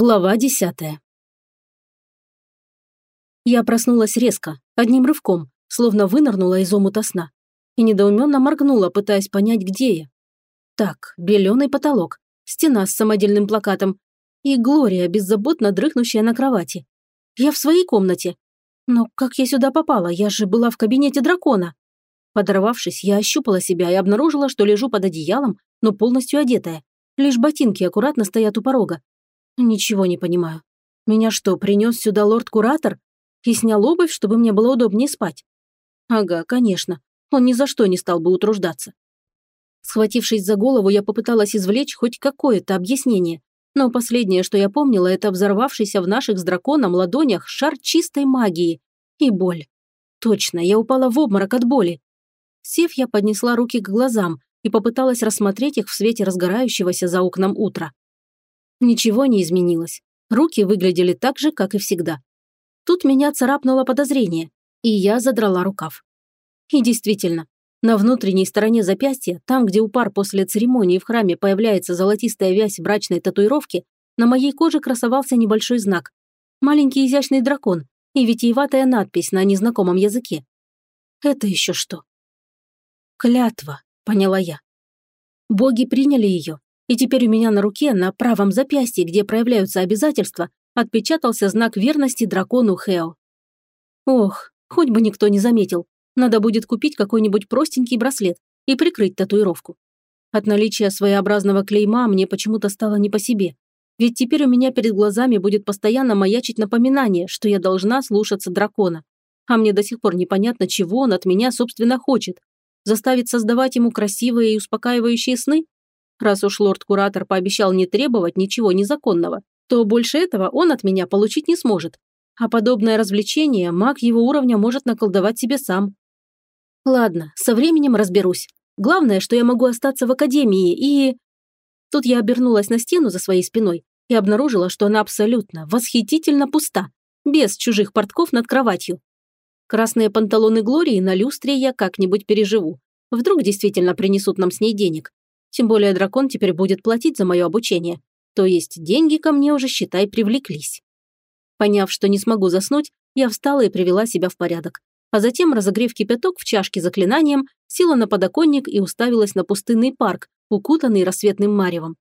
Глава десятая. Я проснулась резко, одним рывком, словно вынырнула из омута сна, и недоуменно моргнула, пытаясь понять, где я. Так, беленый потолок, стена с самодельным плакатом и Глория, беззаботно дрыхнущая на кровати. Я в своей комнате. Но как я сюда попала? Я же была в кабинете дракона. Подорвавшись, я ощупала себя и обнаружила, что лежу под одеялом, но полностью одетая. Лишь ботинки аккуратно стоят у порога, Ничего не понимаю. Меня что, принес сюда лорд-куратор? И снял обувь, чтобы мне было удобнее спать? Ага, конечно. Он ни за что не стал бы утруждаться. Схватившись за голову, я попыталась извлечь хоть какое-то объяснение. Но последнее, что я помнила, это взорвавшийся в наших с драконом ладонях шар чистой магии. И боль. Точно, я упала в обморок от боли. Сев, я поднесла руки к глазам и попыталась рассмотреть их в свете разгорающегося за окном утра. Ничего не изменилось. Руки выглядели так же, как и всегда. Тут меня царапнуло подозрение, и я задрала рукав. И действительно, на внутренней стороне запястья, там, где у пар после церемонии в храме появляется золотистая вязь брачной татуировки, на моей коже красовался небольшой знак. Маленький изящный дракон и витиеватая надпись на незнакомом языке. Это еще что? Клятва, поняла я. Боги приняли ее, и теперь у меня на руке, на правом запястье, где проявляются обязательства, отпечатался знак верности дракону Хео. Ох, хоть бы никто не заметил. Надо будет купить какой-нибудь простенький браслет и прикрыть татуировку. От наличия своеобразного клейма мне почему-то стало не по себе. Ведь теперь у меня перед глазами будет постоянно маячить напоминание, что я должна слушаться дракона. А мне до сих пор непонятно, чего он от меня, собственно, хочет. Заставить создавать ему красивые и успокаивающие сны? Раз уж лорд-куратор пообещал не требовать ничего незаконного, то больше этого он от меня получить не сможет. А подобное развлечение маг его уровня может наколдовать себе сам. Ладно, со временем разберусь. Главное, что я могу остаться в академии и... Тут я обернулась на стену за своей спиной и обнаружила, что она абсолютно, восхитительно пуста, без чужих портков над кроватью. Красные панталоны Глории на люстре я как-нибудь переживу. Вдруг действительно принесут нам с ней денег. Тем более дракон теперь будет платить за мое обучение. То есть деньги ко мне уже, считай, привлеклись. Поняв, что не смогу заснуть, я встала и привела себя в порядок. А затем, разогрев кипяток в чашке заклинанием, села на подоконник и уставилась на пустынный парк, укутанный рассветным маревом.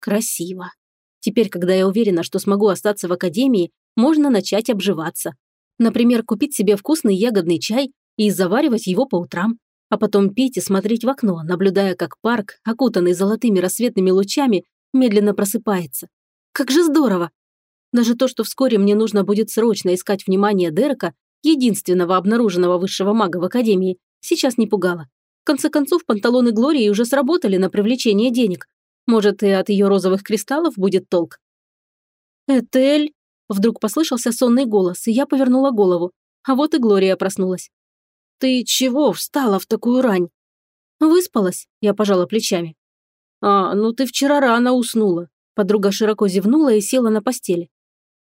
Красиво. Теперь, когда я уверена, что смогу остаться в академии, можно начать обживаться. Например, купить себе вкусный ягодный чай и заваривать его по утрам а потом пить и смотреть в окно, наблюдая, как парк, окутанный золотыми рассветными лучами, медленно просыпается. Как же здорово! Даже то, что вскоре мне нужно будет срочно искать внимание Дерека, единственного обнаруженного высшего мага в Академии, сейчас не пугало. В конце концов, панталоны Глории уже сработали на привлечение денег. Может, и от ее розовых кристаллов будет толк. «Этель!» Вдруг послышался сонный голос, и я повернула голову. А вот и Глория проснулась. «Ты чего встала в такую рань?» «Выспалась», – я пожала плечами. «А, ну ты вчера рано уснула». Подруга широко зевнула и села на постели.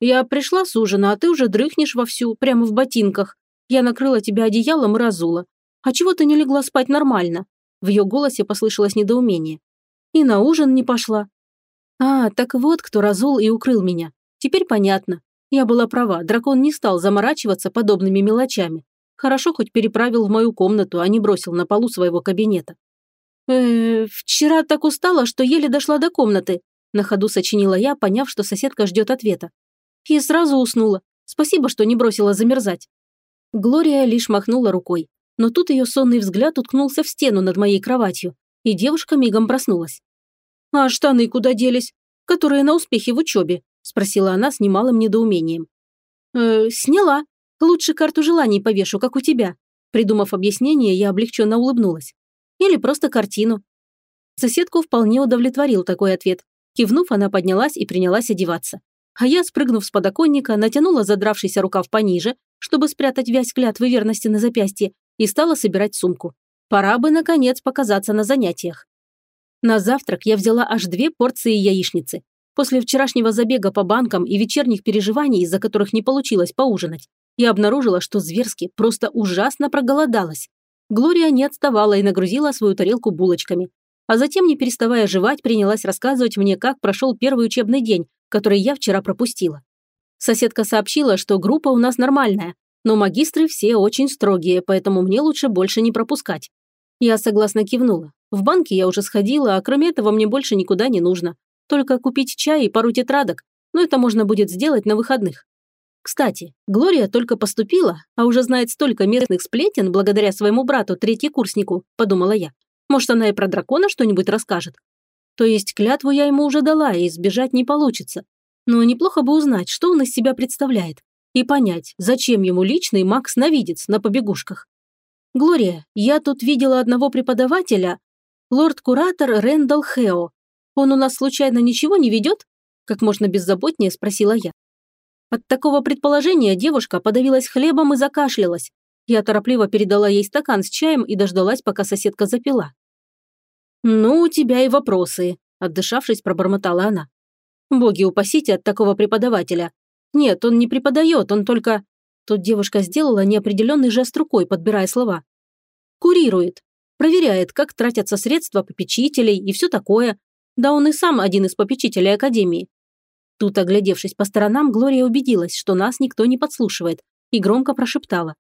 «Я пришла с ужина, а ты уже дрыхнешь вовсю, прямо в ботинках. Я накрыла тебя одеялом и разула. А чего ты не легла спать нормально?» В ее голосе послышалось недоумение. «И на ужин не пошла». «А, так вот кто разул и укрыл меня. Теперь понятно. Я была права, дракон не стал заморачиваться подобными мелочами. Хорошо хоть переправил в мою комнату, а не бросил на полу своего кабинета. «Э, вчера так устала, что еле дошла до комнаты», на ходу сочинила я, поняв, что соседка ждет ответа. И сразу уснула. Спасибо, что не бросила замерзать. Глория лишь махнула рукой, но тут ее сонный взгляд уткнулся в стену над моей кроватью, и девушка мигом проснулась. «А штаны куда делись? Которые на успехе в учебе?» – спросила она с немалым недоумением. «Э, «Сняла», Лучше карту желаний повешу, как у тебя». Придумав объяснение, я облегченно улыбнулась. Или просто картину. Соседку вполне удовлетворил такой ответ. Кивнув, она поднялась и принялась одеваться. А я, спрыгнув с подоконника, натянула задравшийся рукав пониже, чтобы спрятать вязь клятвы верности на запястье, и стала собирать сумку. Пора бы, наконец, показаться на занятиях. На завтрак я взяла аж две порции яичницы. После вчерашнего забега по банкам и вечерних переживаний, из-за которых не получилось поужинать, и обнаружила, что зверски просто ужасно проголодалась. Глория не отставала и нагрузила свою тарелку булочками. А затем, не переставая жевать, принялась рассказывать мне, как прошел первый учебный день, который я вчера пропустила. Соседка сообщила, что группа у нас нормальная, но магистры все очень строгие, поэтому мне лучше больше не пропускать. Я согласно кивнула. В банке я уже сходила, а кроме этого мне больше никуда не нужно. Только купить чай и пару тетрадок, но это можно будет сделать на выходных. Кстати, Глория только поступила, а уже знает столько местных сплетен благодаря своему брату, третьекурснику, подумала я. Может, она и про дракона что-нибудь расскажет? То есть клятву я ему уже дала, и избежать не получится. Но неплохо бы узнать, что он из себя представляет, и понять, зачем ему личный маг-сновидец на побегушках. «Глория, я тут видела одного преподавателя, лорд-куратор Рэндалл Хео. Он у нас случайно ничего не ведет?» Как можно беззаботнее спросила я. От такого предположения девушка подавилась хлебом и закашлялась. Я торопливо передала ей стакан с чаем и дождалась, пока соседка запила. «Ну, у тебя и вопросы», – отдышавшись, пробормотала она. «Боги упасите от такого преподавателя. Нет, он не преподает, он только...» Тут девушка сделала неопределенный жест рукой, подбирая слова. «Курирует. Проверяет, как тратятся средства попечителей и все такое. Да он и сам один из попечителей Академии. Тут, оглядевшись по сторонам, Глория убедилась, что нас никто не подслушивает, и громко прошептала.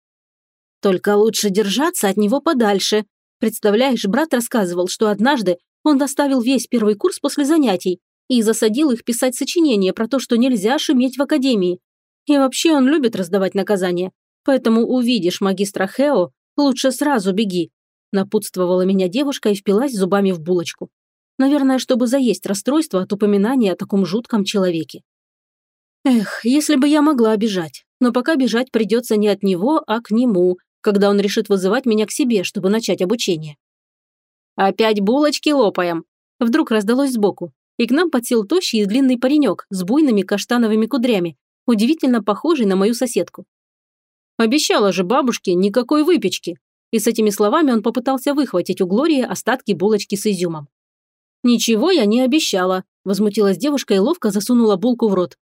«Только лучше держаться от него подальше. Представляешь, брат рассказывал, что однажды он доставил весь первый курс после занятий и засадил их писать сочинение про то, что нельзя шуметь в академии. И вообще он любит раздавать наказания. Поэтому увидишь магистра Хео, лучше сразу беги», напутствовала меня девушка и впилась зубами в булочку. Наверное, чтобы заесть расстройство от упоминания о таком жутком человеке. Эх, если бы я могла бежать. Но пока бежать придется не от него, а к нему, когда он решит вызывать меня к себе, чтобы начать обучение. «Опять булочки лопаем!» Вдруг раздалось сбоку, и к нам подсел тощий и длинный паренек с буйными каштановыми кудрями, удивительно похожий на мою соседку. Обещала же бабушке никакой выпечки. И с этими словами он попытался выхватить у Глории остатки булочки с изюмом. «Ничего я не обещала», – возмутилась девушка и ловко засунула булку в рот.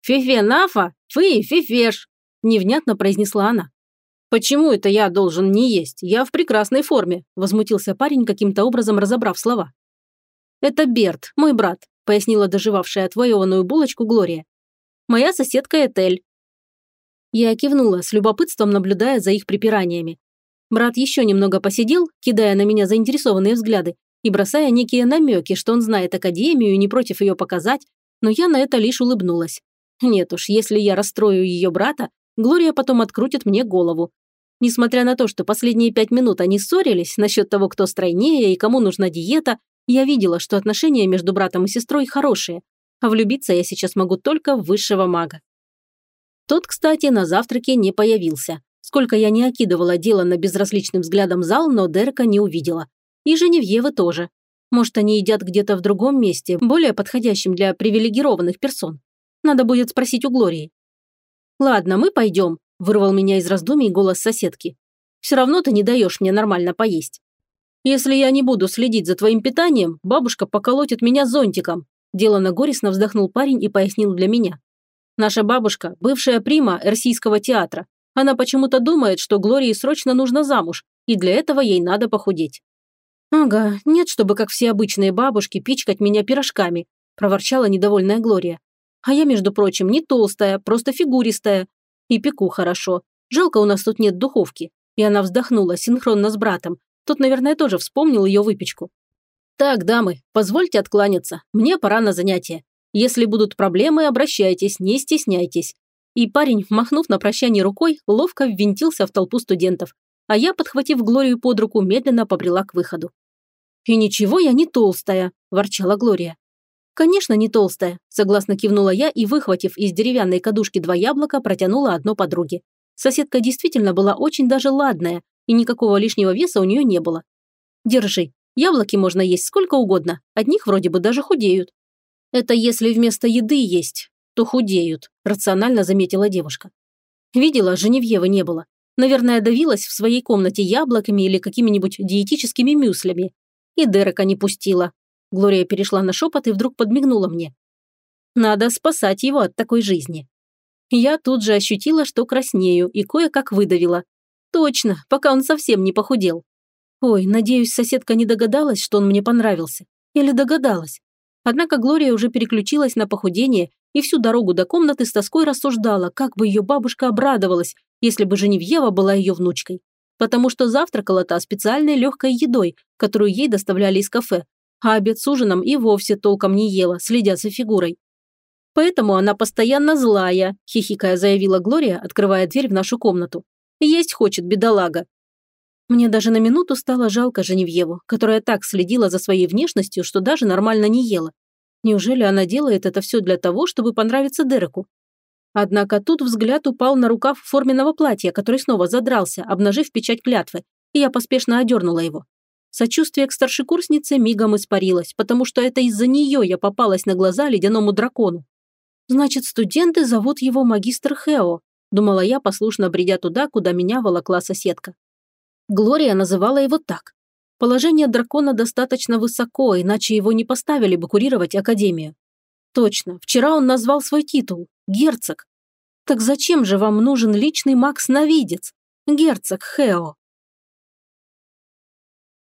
«Фефе нафа, фы, фефеш», – невнятно произнесла она. «Почему это я должен не есть? Я в прекрасной форме», – возмутился парень, каким-то образом разобрав слова. «Это Берт, мой брат», – пояснила доживавшая отвоеванную булочку Глория. «Моя соседка Этель». Я кивнула, с любопытством наблюдая за их припираниями. Брат еще немного посидел, кидая на меня заинтересованные взгляды, и бросая некие намеки, что он знает Академию и не против ее показать, но я на это лишь улыбнулась. Нет уж, если я расстрою ее брата, Глория потом открутит мне голову. Несмотря на то, что последние пять минут они ссорились насчет того, кто стройнее и кому нужна диета, я видела, что отношения между братом и сестрой хорошие, а влюбиться я сейчас могу только в высшего мага. Тот, кстати, на завтраке не появился. Сколько я не окидывала дело на безразличным взглядом зал, но Дерека не увидела. И Женевьевы тоже. Может, они едят где-то в другом месте, более подходящем для привилегированных персон. Надо будет спросить у Глории. «Ладно, мы пойдем», – вырвал меня из раздумий голос соседки. «Все равно ты не даешь мне нормально поесть. Если я не буду следить за твоим питанием, бабушка поколотит меня зонтиком», – делано горестно вздохнул парень и пояснил для меня. «Наша бабушка – бывшая прима Эрсийского театра. Она почему-то думает, что Глории срочно нужно замуж, и для этого ей надо похудеть. «Ага, нет, чтобы, как все обычные бабушки, пичкать меня пирожками», – проворчала недовольная Глория. «А я, между прочим, не толстая, просто фигуристая. И пеку хорошо. Жалко, у нас тут нет духовки». И она вздохнула синхронно с братом. Тот, наверное, тоже вспомнил ее выпечку. «Так, дамы, позвольте откланяться. Мне пора на занятия. Если будут проблемы, обращайтесь, не стесняйтесь». И парень, махнув на прощание рукой, ловко ввинтился в толпу студентов, а я, подхватив Глорию под руку, медленно побрела к выходу. «И ничего я не толстая», – ворчала Глория. «Конечно, не толстая», – согласно кивнула я и, выхватив из деревянной кадушки два яблока, протянула одно подруге. Соседка действительно была очень даже ладная, и никакого лишнего веса у нее не было. «Держи, яблоки можно есть сколько угодно, от них вроде бы даже худеют». «Это если вместо еды есть, то худеют», – рационально заметила девушка. Видела, Женевьевы не было. Наверное, давилась в своей комнате яблоками или какими-нибудь диетическими мюслями. И Дерека не пустила. Глория перешла на шепот и вдруг подмигнула мне. Надо спасать его от такой жизни. Я тут же ощутила, что краснею, и кое-как выдавила. Точно, пока он совсем не похудел. Ой, надеюсь, соседка не догадалась, что он мне понравился. Или догадалась. Однако Глория уже переключилась на похудение и всю дорогу до комнаты с тоской рассуждала, как бы ее бабушка обрадовалась, если бы Женевьева была ее внучкой. Потому что завтракала та специальной легкой едой, которую ей доставляли из кафе, а обед с ужином и вовсе толком не ела, следя за фигурой. Поэтому она постоянно злая, хихикая заявила Глория, открывая дверь в нашу комнату. Есть хочет бедолага. Мне даже на минуту стало жалко Женевьеву, которая так следила за своей внешностью, что даже нормально не ела. Неужели она делает это все для того, чтобы понравиться Дереку? Однако тут взгляд упал на рукав форменного платья, который снова задрался, обнажив печать клятвы, и я поспешно одернула его. Сочувствие к старшекурснице мигом испарилось, потому что это из-за нее я попалась на глаза ледяному дракону. Значит, студенты зовут его магистр Хео, думала я, послушно бредя туда, куда меня волокла соседка. Глория называла его так. Положение дракона достаточно высоко, иначе его не поставили бы курировать Академию. Точно, вчера он назвал свой титул – герцог. Так зачем же вам нужен личный маг-сновидец? Герцог Хео.